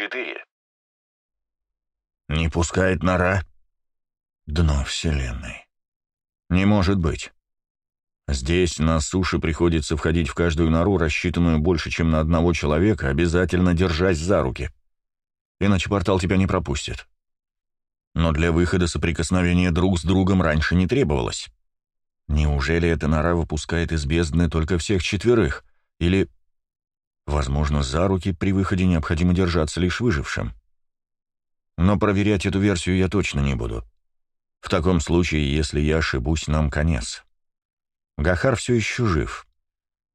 4. Не пускает нора? Дно Вселенной. Не может быть. Здесь, на суше, приходится входить в каждую нору, рассчитанную больше, чем на одного человека, обязательно держась за руки. Иначе портал тебя не пропустит. Но для выхода соприкосновения друг с другом раньше не требовалось. Неужели эта нора выпускает из бездны только всех четверых? Или, возможно, за руки при выходе необходимо держаться лишь выжившим? Но проверять эту версию я точно не буду. В таком случае, если я ошибусь, нам конец. Гахар все еще жив.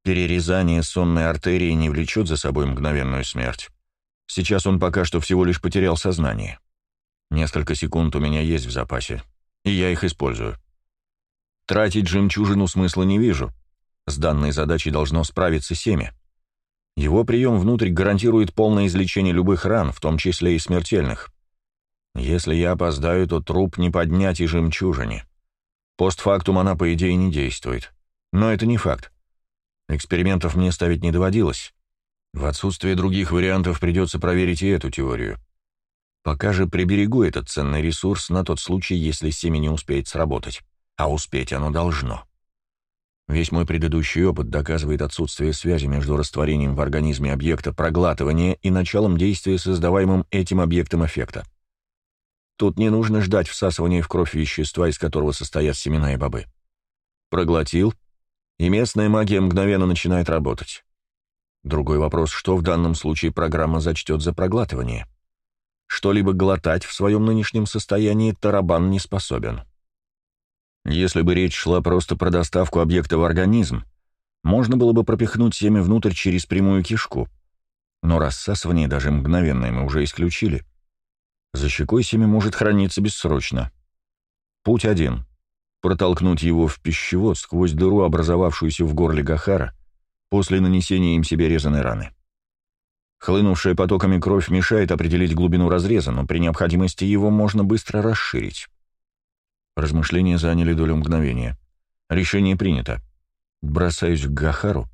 Перерезание сонной артерии не влечет за собой мгновенную смерть. Сейчас он пока что всего лишь потерял сознание. Несколько секунд у меня есть в запасе, и я их использую. Тратить жемчужину смысла не вижу. С данной задачей должно справиться семя. Его прием внутрь гарантирует полное излечение любых ран, в том числе и смертельных. Если я опоздаю, то труп не поднять и жемчужине. Постфактум она, по идее, не действует. Но это не факт. Экспериментов мне ставить не доводилось. В отсутствие других вариантов придется проверить и эту теорию. Пока же приберегу этот ценный ресурс на тот случай, если семя не успеет сработать. А успеть оно должно. Весь мой предыдущий опыт доказывает отсутствие связи между растворением в организме объекта проглатывания и началом действия создаваемым этим объектом эффекта. Тут не нужно ждать всасывания в кровь вещества, из которого состоят семена и бобы. Проглотил, и местная магия мгновенно начинает работать. Другой вопрос, что в данном случае программа зачтет за проглатывание. Что-либо глотать в своем нынешнем состоянии тарабан не способен. Если бы речь шла просто про доставку объекта в организм, можно было бы пропихнуть семя внутрь через прямую кишку. Но рассасывание даже мгновенное мы уже исключили. За щекой семя может храниться бессрочно. Путь один протолкнуть его в пищевод сквозь дыру, образовавшуюся в горле Гахара, после нанесения им себе резаной раны. Хлынувшая потоками кровь мешает определить глубину разреза, но при необходимости его можно быстро расширить. Размышления заняли долю мгновения. Решение принято. Бросаюсь к Гахару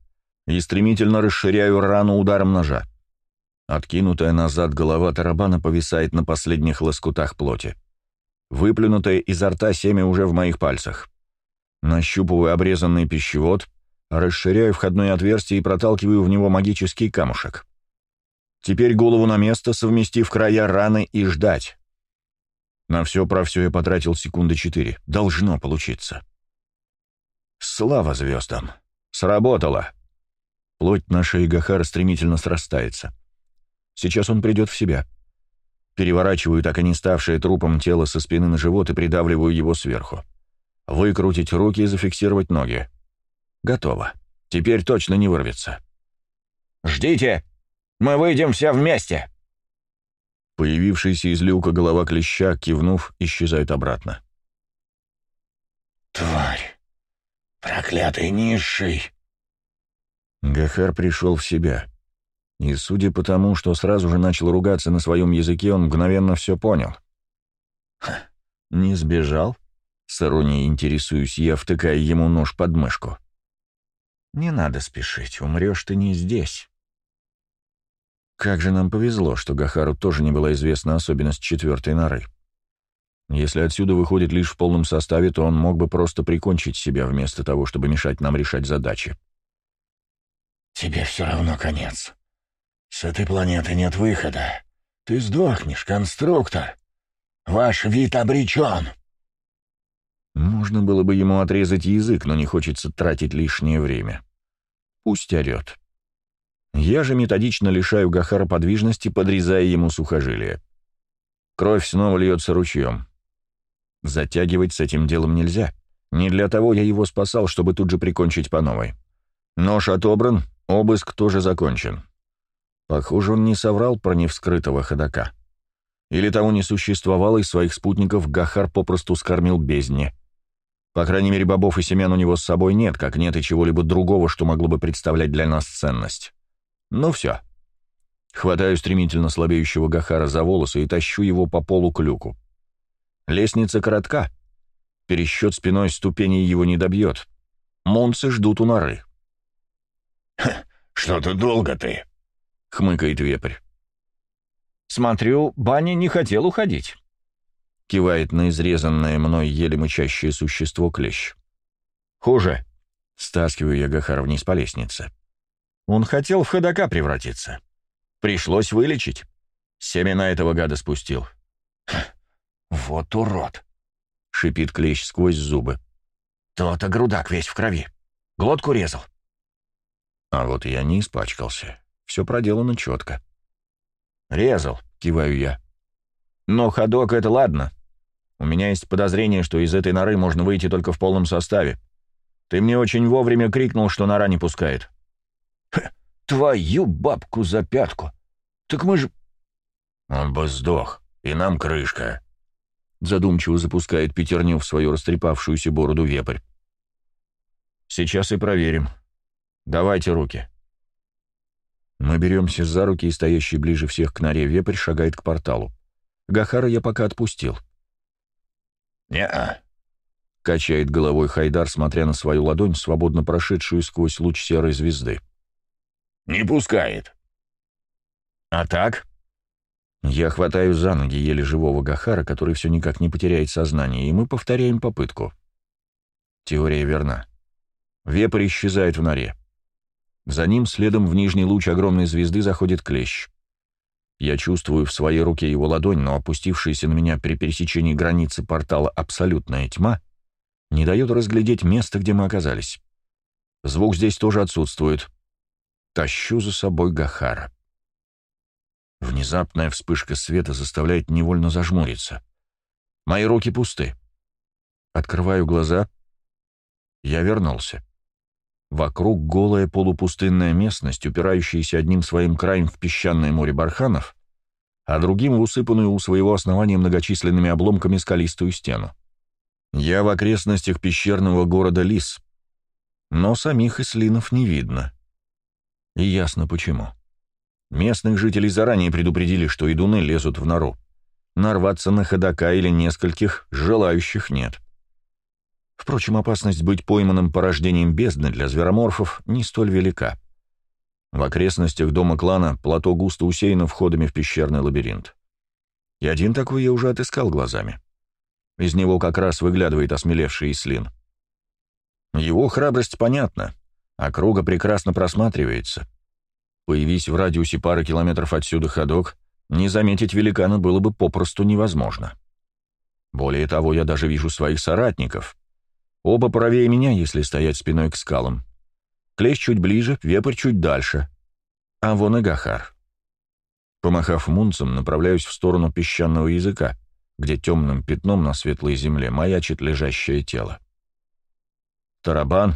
и стремительно расширяю рану ударом ножа. Откинутая назад голова тарабана повисает на последних лоскутах плоти. Выплюнутое изо рта семя уже в моих пальцах. Нащупываю обрезанный пищевод, расширяю входное отверстие и проталкиваю в него магический камушек. Теперь голову на место, совместив края раны, и ждать. На все про все я потратил секунды четыре. Должно получиться. Слава звездам! Сработало! Плоть на шее Гахара стремительно срастается. Сейчас он придет в себя. — Переворачиваю так и не ставшее трупом тело со спины на живот и придавливаю его сверху. Выкрутить руки и зафиксировать ноги. Готово. Теперь точно не вырвется. «Ждите! Мы выйдем все вместе!» Появившаяся из люка голова клеща, кивнув, исчезает обратно. «Тварь! Проклятый низший!» Гахар пришел в себя. И судя по тому, что сразу же начал ругаться на своем языке, он мгновенно все понял. Ха, не сбежал? С иронией интересуюсь я, втыкая ему нож под мышку. Не надо спешить, умрешь ты не здесь. Как же нам повезло, что Гахару тоже не была известна особенность четвертой норы. Если отсюда выходит лишь в полном составе, то он мог бы просто прикончить себя вместо того, чтобы мешать нам решать задачи. «Тебе все равно конец», «С этой планеты нет выхода. Ты сдохнешь, конструктор. Ваш вид обречен». Можно было бы ему отрезать язык, но не хочется тратить лишнее время. Пусть орет. Я же методично лишаю Гахара подвижности, подрезая ему сухожилие. Кровь снова льется ручьем. Затягивать с этим делом нельзя. Не для того я его спасал, чтобы тут же прикончить по новой. Нож отобран, обыск тоже закончен. Похоже, он не соврал про невскрытого ходока. Или того не существовало, и своих спутников Гахар попросту скормил бездне. По крайней мере, бобов и семян у него с собой нет, как нет и чего-либо другого, что могло бы представлять для нас ценность. Ну все. Хватаю стремительно слабеющего Гахара за волосы и тащу его по полу к люку. Лестница коротка. Пересчет спиной ступеней его не добьет. Монцы ждут у норы. «Что-то долго ты», — хмыкает вепрь. Смотрю, Баня не хотел уходить. Кивает на изрезанное мной еле мычащее существо клещ. Хуже. Стаскиваю я Гахара вниз по лестнице. Он хотел в ходока превратиться. Пришлось вылечить. Семена этого гада спустил. «Вот урод!» — шипит клещ сквозь зубы. «То-то грудак весь в крови. Глотку резал». А вот я не испачкался. Все проделано четко. «Резал», — киваю я. «Но ходок — это ладно. У меня есть подозрение, что из этой норы можно выйти только в полном составе. Ты мне очень вовремя крикнул, что нора не пускает». «Твою бабку за пятку! Так мы же...» «Он бы сдох, и нам крышка», — задумчиво запускает пятерню в свою растрепавшуюся бороду вепрь. «Сейчас и проверим. Давайте руки». Мы беремся за руки, и стоящий ближе всех к норе вепрь шагает к порталу. Гахара я пока отпустил. «Не-а», — качает головой Хайдар, смотря на свою ладонь, свободно прошедшую сквозь луч серой звезды. «Не пускает». «А так?» Я хватаю за ноги еле живого Гахара, который все никак не потеряет сознание, и мы повторяем попытку. Теория верна. Вепрь исчезает в норе. За ним следом в нижний луч огромной звезды заходит клещ. Я чувствую в своей руке его ладонь, но опустившаяся на меня при пересечении границы портала абсолютная тьма не дает разглядеть место, где мы оказались. Звук здесь тоже отсутствует. Тащу за собой Гахара. Внезапная вспышка света заставляет невольно зажмуриться. Мои руки пусты. Открываю глаза. Я вернулся. Вокруг голая полупустынная местность, упирающаяся одним своим краем в песчаное море барханов, а другим усыпанную у своего основания многочисленными обломками скалистую стену. Я в окрестностях пещерного города Лис, но самих ислинов не видно. И ясно почему. Местных жителей заранее предупредили, что идуны лезут в нору. Нарваться на ходока или нескольких желающих нет. — Впрочем, опасность быть пойманным порождением бездны для звероморфов не столь велика. В окрестностях дома клана плато густо усеяно входами в пещерный лабиринт. И один такой я уже отыскал глазами. Из него как раз выглядывает осмелевший Ислин. Его храбрость понятна, а круга прекрасно просматривается. Появись в радиусе пары километров отсюда ходок, не заметить великана было бы попросту невозможно. Более того, я даже вижу своих соратников, Оба правее меня, если стоять спиной к скалам. Клещ чуть ближе, вепрь чуть дальше. А вон и Гахар. Помахав мунцем, направляюсь в сторону песчаного языка, где темным пятном на светлой земле маячит лежащее тело. Тарабан,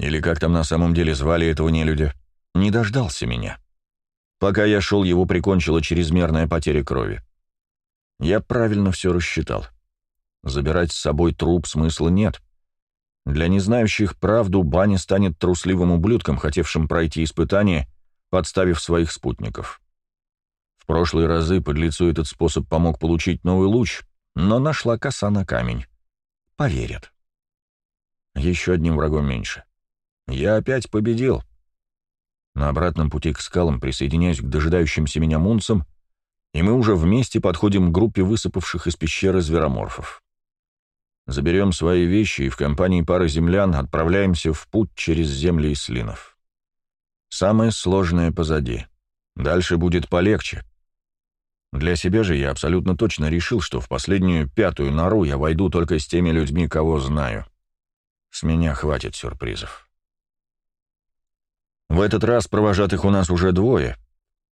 или как там на самом деле звали этого нелюдя, не дождался меня. Пока я шел, его прикончила чрезмерная потеря крови. Я правильно все рассчитал. Забирать с собой труп смысла нет. Для незнающих правду Баня станет трусливым ублюдком, хотевшим пройти испытание, подставив своих спутников. В прошлые разы подлецу этот способ помог получить новый луч, но нашла коса на камень. Поверят. Еще одним врагом меньше. Я опять победил. На обратном пути к скалам присоединяюсь к дожидающимся меня мунцам, и мы уже вместе подходим к группе высыпавших из пещеры звероморфов. Заберем свои вещи и в компании пары землян отправляемся в путь через земли Ислинов. Самое сложное позади. Дальше будет полегче. Для себя же я абсолютно точно решил, что в последнюю пятую нору я войду только с теми людьми, кого знаю. С меня хватит сюрпризов. В этот раз провожатых у нас уже двое.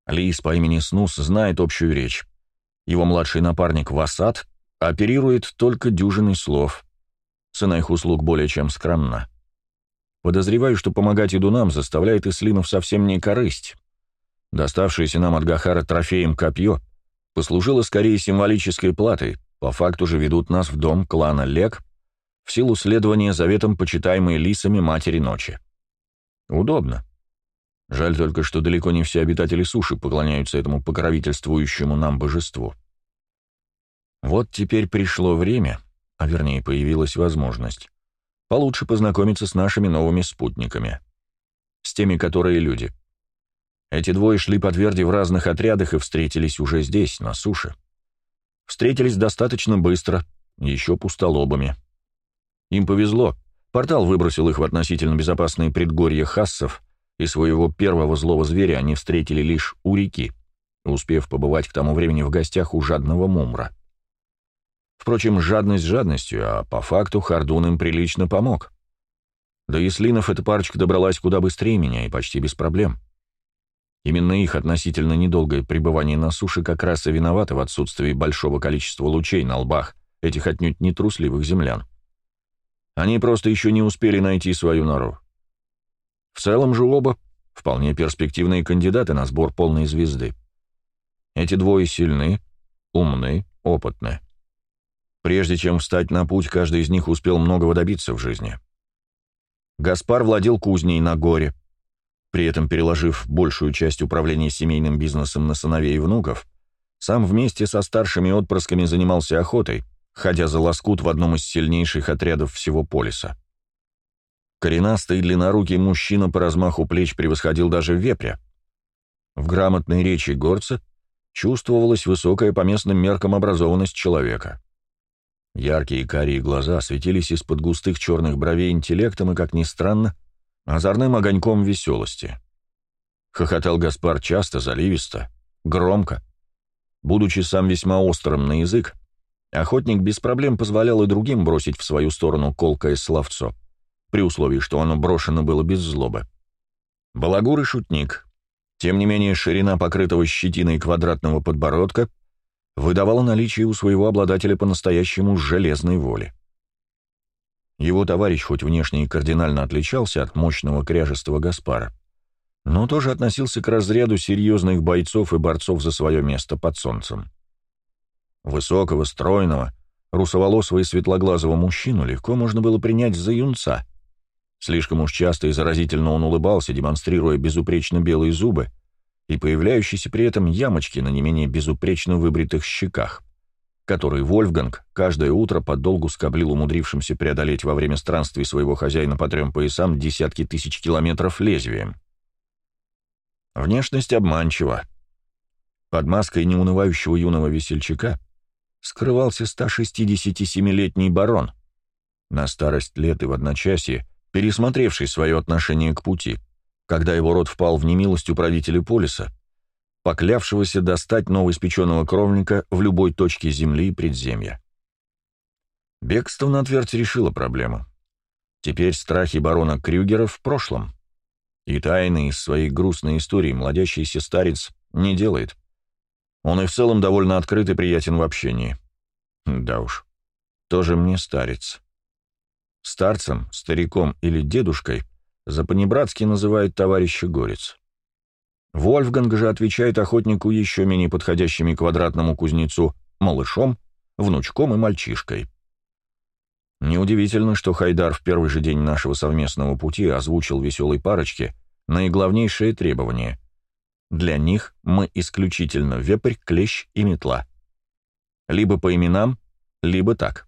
Лис по имени Снус знает общую речь. Его младший напарник Васад оперирует только дюжиной слов. Цена их услуг более чем скромна. Подозреваю, что помогать идунам заставляет Ислинов совсем не корысть. Доставшееся нам от Гахара трофеем копье послужило скорее символической платой, по факту же ведут нас в дом клана Лек в силу следования заветам почитаемой лисами Матери Ночи. Удобно. Жаль только, что далеко не все обитатели суши поклоняются этому покровительствующему нам божеству. Вот теперь пришло время, а вернее появилась возможность, получше познакомиться с нашими новыми спутниками. С теми, которые люди. Эти двое шли по тверди в разных отрядах и встретились уже здесь, на суше. Встретились достаточно быстро, еще пустолобами. Им повезло. Портал выбросил их в относительно безопасные предгорья хассов, и своего первого злого зверя они встретили лишь у реки, успев побывать к тому времени в гостях у жадного мумра. Впрочем, жадность жадностью, а по факту Хардун им прилично помог. До Яслинов эта парочка добралась куда быстрее меня и почти без проблем. Именно их относительно недолгое пребывание на суше как раз и виновато в отсутствии большого количества лучей на лбах этих отнюдь не трусливых землян. Они просто еще не успели найти свою нору. В целом же оба вполне перспективные кандидаты на сбор полной звезды. Эти двое сильны, умны, опытны. Прежде чем встать на путь, каждый из них успел многого добиться в жизни. Гаспар владел кузней на горе, при этом переложив большую часть управления семейным бизнесом на сыновей и внуков, сам вместе со старшими отпрысками занимался охотой, ходя за лоскут в одном из сильнейших отрядов всего полиса. Коренастый длиннорукий мужчина по размаху плеч превосходил даже вепря. В грамотной речи горца чувствовалась высокая по местным меркам образованность человека. Яркие карие глаза светились из-под густых черных бровей интеллектом и, как ни странно, озорным огоньком веселости. Хохотал Гаспар часто, заливисто, громко. Будучи сам весьма острым на язык, охотник без проблем позволял и другим бросить в свою сторону колкое словцо, при условии, что оно брошено было без злобы. Балагур и шутник. Тем не менее, ширина покрытого щетиной квадратного подбородка — выдавало наличие у своего обладателя по-настоящему железной воли. Его товарищ хоть внешне и кардинально отличался от мощного кряжестого Гаспара, но тоже относился к разряду серьезных бойцов и борцов за свое место под солнцем. Высокого, стройного, русоволосого и светлоглазого мужчину легко можно было принять за юнца. Слишком уж часто и заразительно он улыбался, демонстрируя безупречно белые зубы, и появляющиеся при этом ямочки на не менее безупречно выбритых щеках, которые Вольфганг каждое утро подолгу скоблил умудрившимся преодолеть во время странствий своего хозяина по трем поясам десятки тысяч километров лезвием. Внешность обманчива. Под маской неунывающего юного весельчака скрывался 167-летний барон, на старость лет и в одночасье пересмотревший свое отношение к пути — когда его род впал в немилость у правителя Полиса, поклявшегося достать новоиспеченного кровника в любой точке земли и предземья. Бегство на твердь решило проблему. Теперь страхи барона Крюгера в прошлом. И тайны из своей грустной истории младящийся старец не делает. Он и в целом довольно открыт и приятен в общении. Да уж, тоже мне старец. Старцем, стариком или дедушкой — за-понебратски называют товарища Горец. Вольфганг же отвечает охотнику еще менее подходящими квадратному кузнецу малышом, внучком и мальчишкой. Неудивительно, что Хайдар в первый же день нашего совместного пути озвучил веселой парочке наиглавнейшее требование. Для них мы исключительно вепрь, клещ и метла. Либо по именам, либо так.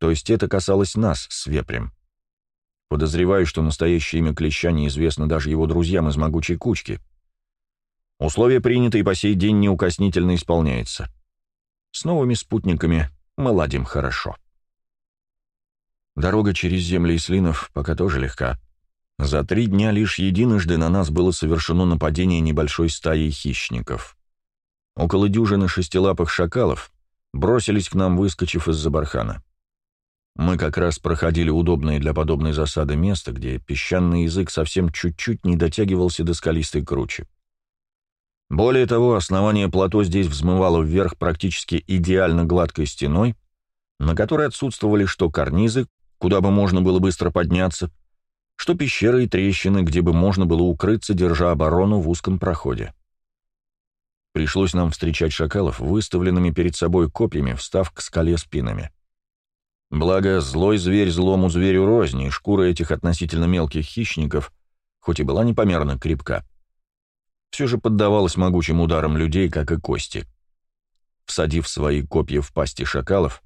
То есть это касалось нас с вепрем. Подозреваю, что настоящее имя Клеща неизвестно даже его друзьям из могучей кучки. Условие принято и по сей день неукоснительно исполняется. С новыми спутниками мы ладим хорошо. Дорога через земли Ислинов пока тоже легка. За три дня лишь единожды на нас было совершено нападение небольшой стаи хищников. Около дюжины шестилапых шакалов бросились к нам, выскочив из-за бархана. Мы как раз проходили удобное для подобной засады место, где песчаный язык совсем чуть-чуть не дотягивался до скалистой кручи. Более того, основание плато здесь взмывало вверх практически идеально гладкой стеной, на которой отсутствовали что карнизы, куда бы можно было быстро подняться, что пещеры и трещины, где бы можно было укрыться, держа оборону в узком проходе. Пришлось нам встречать шакалов выставленными перед собой копьями, встав к скале спинами. Благо, злой зверь злому зверю розни, и шкура этих относительно мелких хищников, хоть и была непомерно крепка, все же поддавалась могучим ударам людей, как и кости. Всадив свои копья в пасти шакалов,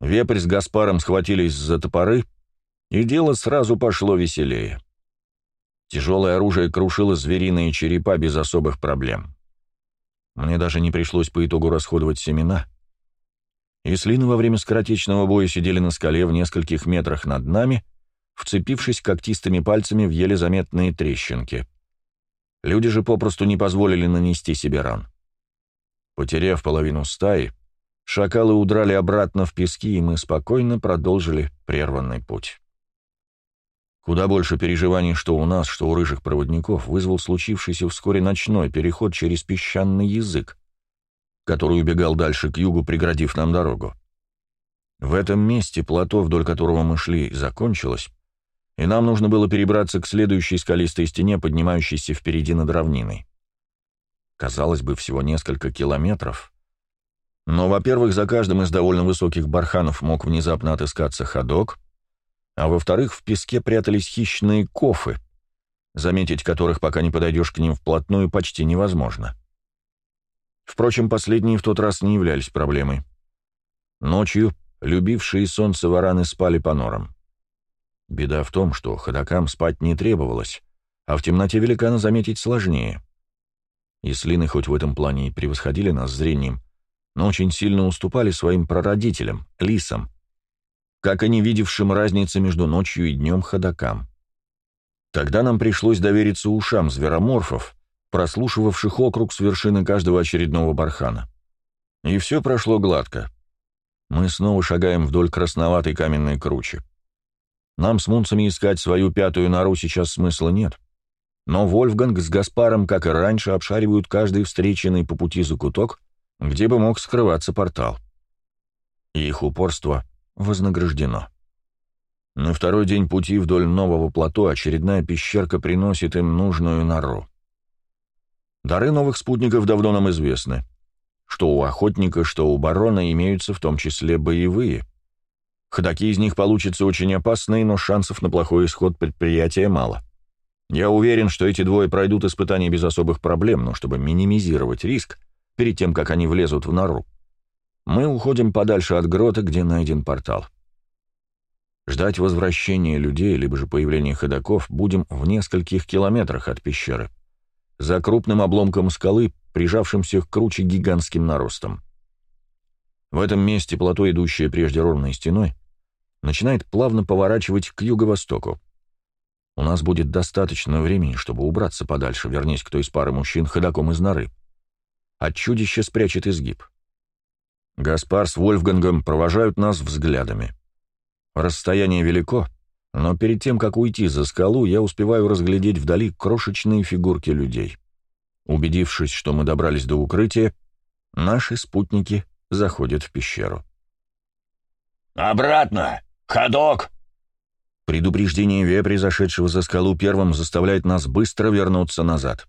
вепрь с Гаспаром схватились за топоры, и дело сразу пошло веселее. Тяжелое оружие крушило звериные черепа без особых проблем. Мне даже не пришлось по итогу расходовать семена. Ислины во время скоротечного боя сидели на скале в нескольких метрах над нами, вцепившись когтистыми пальцами в еле заметные трещинки. Люди же попросту не позволили нанести себе ран. Потеряв половину стаи, шакалы удрали обратно в пески, и мы спокойно продолжили прерванный путь. Куда больше переживаний, что у нас, что у рыжих проводников, вызвал случившийся вскоре ночной переход через песчаный язык, который убегал дальше к югу, преградив нам дорогу. В этом месте плато, вдоль которого мы шли, закончилось, и нам нужно было перебраться к следующей скалистой стене, поднимающейся впереди над равниной. Казалось бы, всего несколько километров. Но, во-первых, за каждым из довольно высоких барханов мог внезапно отыскаться ходок, а во-вторых, в песке прятались хищные кофы, заметить которых, пока не подойдешь к ним вплотную, почти невозможно. Впрочем, последние в тот раз не являлись проблемой. Ночью любившие солнце вараны спали по норам. Беда в том, что ходокам спать не требовалось, а в темноте великана заметить сложнее. И слины хоть в этом плане и превосходили нас зрением, но очень сильно уступали своим прародителям, лисам, как и не видевшим разницы между ночью и днем ходокам. Тогда нам пришлось довериться ушам звероморфов, прослушивавших округ с вершины каждого очередного бархана. И все прошло гладко. Мы снова шагаем вдоль красноватой каменной кручи. Нам с мунцами искать свою пятую нору сейчас смысла нет. Но Вольфганг с Гаспаром, как и раньше, обшаривают каждый встреченный по пути закуток, где бы мог скрываться портал. И их упорство вознаграждено. На второй день пути вдоль нового плато очередная пещерка приносит им нужную нору. Дары новых спутников давно нам известны. Что у охотника, что у барона имеются в том числе боевые — Ходаки из них получатся очень опасные, но шансов на плохой исход предприятия мало. Я уверен, что эти двое пройдут испытания без особых проблем, но чтобы минимизировать риск, перед тем, как они влезут в нору, мы уходим подальше от грота, где найден портал. Ждать возвращения людей, либо же появления ходаков будем в нескольких километрах от пещеры, за крупным обломком скалы, прижавшимся к круче гигантским наростом. В этом месте плато, идущее прежде ровной стеной, начинает плавно поворачивать к юго-востоку. У нас будет достаточно времени, чтобы убраться подальше, вернись кто из пары мужчин ходаком из норы. От чудища спрячет изгиб. Гаспар с Вольфгангом провожают нас взглядами. Расстояние велико, но перед тем, как уйти за скалу, я успеваю разглядеть вдали крошечные фигурки людей. Убедившись, что мы добрались до укрытия, наши спутники заходят в пещеру. «Обратно! «Ходок!» Предупреждение вепри, зашедшего за скалу первым, заставляет нас быстро вернуться назад.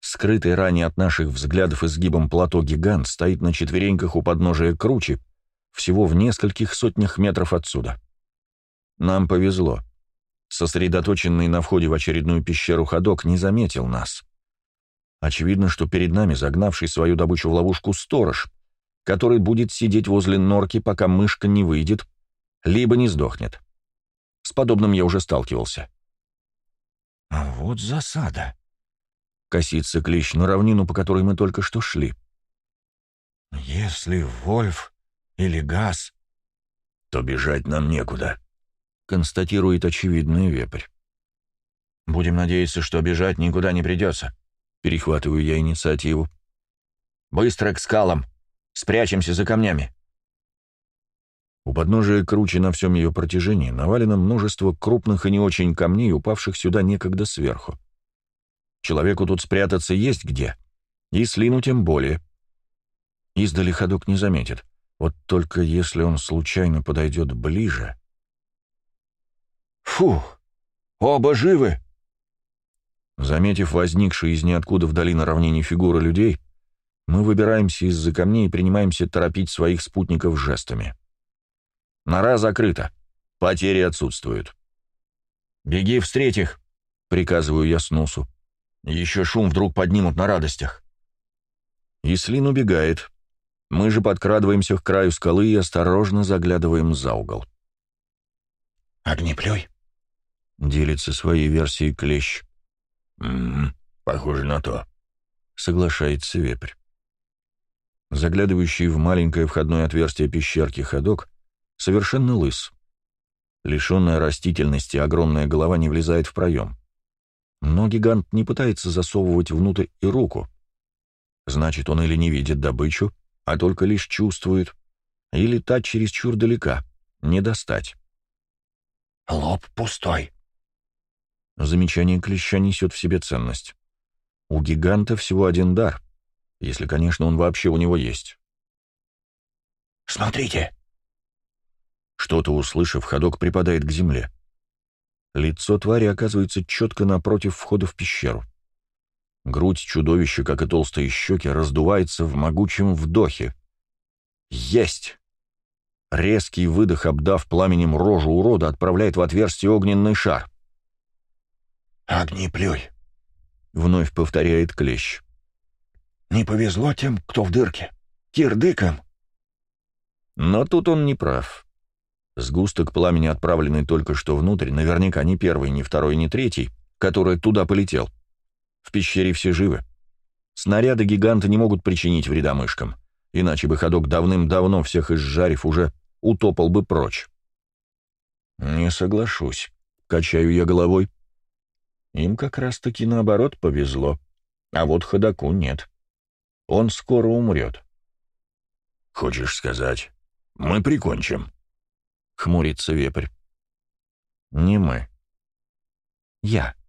Скрытый ранее от наших взглядов изгибом плато гигант стоит на четвереньках у подножия кручи, всего в нескольких сотнях метров отсюда. Нам повезло. Сосредоточенный на входе в очередную пещеру ходок не заметил нас. Очевидно, что перед нами загнавший свою добычу в ловушку сторож, который будет сидеть возле норки, пока мышка не выйдет, либо не сдохнет. С подобным я уже сталкивался. А вот засада. Косится клещ на равнину, по которой мы только что шли. Если Вольф или Газ, то бежать нам некуда, констатирует очевидный вепрь. Будем надеяться, что бежать никуда не придется. Перехватываю я инициативу. Быстро к скалам. Спрячемся за камнями. У подножия круче на всем ее протяжении навалено множество крупных и не очень камней, упавших сюда некогда сверху. Человеку тут спрятаться есть где, и слину тем более. Издали ходок не заметит, вот только если он случайно подойдет ближе... «Фух! Оба живы!» Заметив возникшие из ниоткуда вдали на равнине фигуры людей, мы выбираемся из-за камней и принимаемся торопить своих спутников жестами. Нора закрыта. Потери отсутствуют. «Беги встреть их», — приказываю я Снусу. «Еще шум вдруг поднимут на радостях». Ислин убегает. Мы же подкрадываемся к краю скалы и осторожно заглядываем за угол. «Огнеплюй», Делится своей версией клещ. «М-м, похоже на то», — соглашается вепрь. Заглядывающий в маленькое входное отверстие пещерки ходок совершенно лыс. Лишенная растительности, огромная голова не влезает в проем. Но гигант не пытается засовывать внутрь и руку. Значит, он или не видит добычу, а только лишь чувствует, или та чересчур далека, не достать. «Лоб пустой». Замечание клеща несет в себе ценность. У гиганта всего один дар, если, конечно, он вообще у него есть. «Смотрите!» Что-то услышав, ходок припадает к земле. Лицо твари оказывается четко напротив входа в пещеру. Грудь чудовища, как и толстые щеки, раздувается в могучем вдохе. Есть! Резкий выдох, обдав пламенем рожу урода, отправляет в отверстие огненный шар. «Огни плюй!» — вновь повторяет клещ. «Не повезло тем, кто в дырке. Кирдыком!» Но тут он не прав. Сгусток пламени, отправленный только что внутрь, наверняка не первый, не второй, не третий, который туда полетел. В пещере все живы. Снаряды гиганта не могут причинить вреда мышкам, иначе бы ходок давным-давно всех изжарив уже утопал бы прочь. Не соглашусь, качаю я головой. Им как раз-таки наоборот повезло, а вот ходоку нет. Он скоро умрет. «Хочешь сказать, мы прикончим?» — хмурится вепрь. «Не мы. Я».